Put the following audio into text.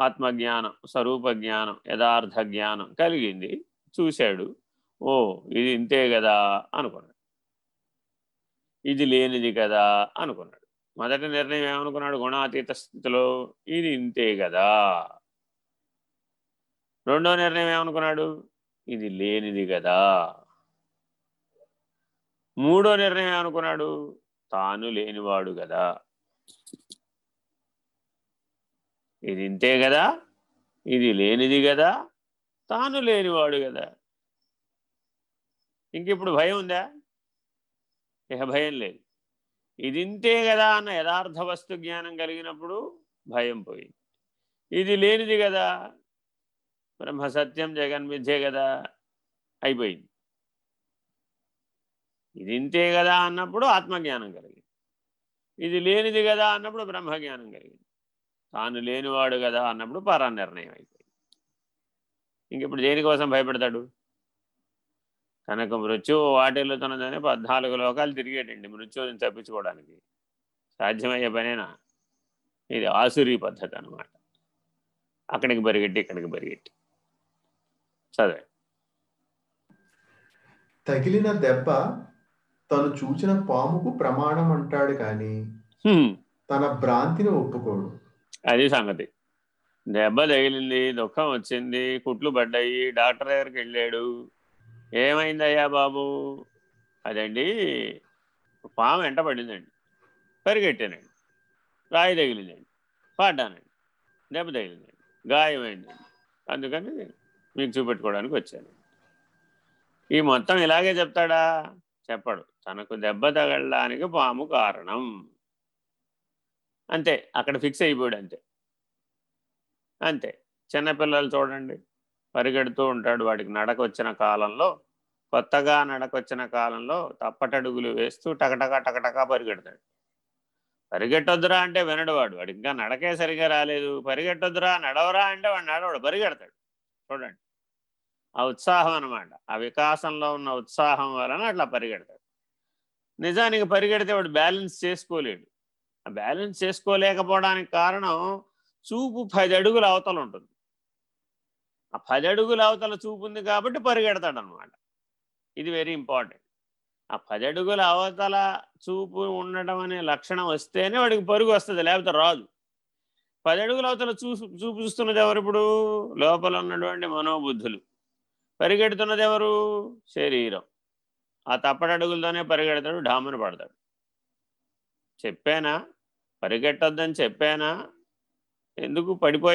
ఆత్మజ్ఞానం స్వరూప జ్ఞానం యథార్థ జ్ఞానం కలిగింది. చూశాడు. ఓ ఇది ఇంతే కదా అనుకున్నాడు. ఇది లేనిది కదా అనుకున్నాడు. మొదటి నిర్ణయం ఏమనుకున్నాడు? గుణాతీత స్థితిలో ఇది ఇంతే కదా. రెండో నిర్ణయం ఏమనుకున్నాడు? ఇది లేనిది కదా. మూడో నిర్ణయం ఏమనుకున్నాడు? తాను లేనివాడు కదా. ఇది ఇంతే కదా? ఇది లేనిది కదా? తాను లేనివాడు కదా. ఇంకిప్పుడు భయం ఉందా? ఇక భయం లేదు. ఇది ఇంతే కదా అన్న యథార్థ వస్తు జ్ఞానం కలిగినప్పుడు భయం పోయింది. ఇది లేనిది కదా? బ్రహ్మ సత్యం జగన్ కదా? అయిపోయింది. ఇది ఇంతే కదా అన్నప్పుడు ఆత్మజ్ఞానం కలిగింది. ఇది లేనిది కదా అన్నప్పుడు బ్రహ్మజ్ఞానం కలిగింది. తాను లేనివాడు కదా అన్నప్పుడు పరా నిర్ణయం అయిపోయింది ఇంక ఇప్పుడు దేనికోసం భయపడతాడు? తనకు మృత్యు వాటిల్లుతున్నదని పద్నాలుగు లోకాలు తిరిగేటండి మృత్యుని తప్పించుకోవడానికి. సాధ్యమయ్యే పనేనా? ఇది ఆసురీ పద్ధతి అనమాట అక్కడికి పరిగెట్టి ఇక్కడికి పరిగెట్టి. చదివే తగిలిన దెబ్బ తను చూసిన పాముకు ప్రమాణం అంటాడు కానీ తన భ్రాంతిని ఒప్పుకోడు. అది సంగతి. దెబ్బ తగిలింది దుఃఖం వచ్చింది కుట్లు పడ్డాయి డాక్టర్ దగ్గరికి వెళ్ళాడు. ఏమైందయ్యా బాబు? అదండి పాము వెంట పడిందండి. పరిగెట్టానండి. రాయి తగిలిందండి. పడ్డానండి. దెబ్బ తగిలిందండి. గాయమైందండి. అందుకని మీకు చూపెట్టుకోవడానికి వచ్చాను. ఈ మొత్తం ఇలాగే చెప్తాడా? చెప్పడు. తనకు దెబ్బ తగలడానికి పాము కారణం. అంతే అక్కడ ఫిక్స్ అయిపోయాడు అంతే అంతే చిన్నపిల్లలు చూడండి పరిగెడుతూ ఉంటాడు వాడికి నడక వచ్చిన కాలంలో. కొత్తగా నడకొచ్చిన కాలంలో తప్పటడుగులు వేస్తూ టకటక టకటకా పరిగెడతాడు. పరిగెట్టొద్దురా అంటే వినడు వాడు వాడు ఇంకా నడకే సరిగా రాలేదు. పరిగెట్టొద్దురా నడవరా అంటే వాడు నడవడు పరిగెడతాడు. చూడండి. ఆ ఉత్సాహం అనమాట ఆ వికాసంలో ఉన్న ఉత్సాహం వలన అట్లా పరిగెడతాడు. నిజానికి పరిగెడితే వాడు బ్యాలెన్స్ చేసుకోలేడు. బ్యాలెన్స్ చేసుకోలేకపోవడానికి కారణం చూపు పది అడుగుల అవతల ఉంటుంది. ఆ పది అడుగుల అవతల చూపు ఉంది కాబట్టి పరిగెడతాడు అనమాట ఇది వెరీ ఇంపార్టెంట్ ఆ పది అడుగుల అవతల చూపు ఉండడం అనే లక్షణం వస్తేనే వాడికి పరుగు వస్తుంది లేకపోతే రాదు. పది అడుగుల అవతల చూపు చూస్తున్నది ఎవరు ఇప్పుడు? లోపల ఉన్నటువంటి మనోబుద్ధులు. పరిగెడుతున్నది ఎవరు? శరీరం. ఆ తప్పటడుగులతోనే పరిగెడతాడు డామను పడతాడు. చెప్పానా? పరిగెట్టొద్దని చెప్పానా? ఎందుకు పడిపోయా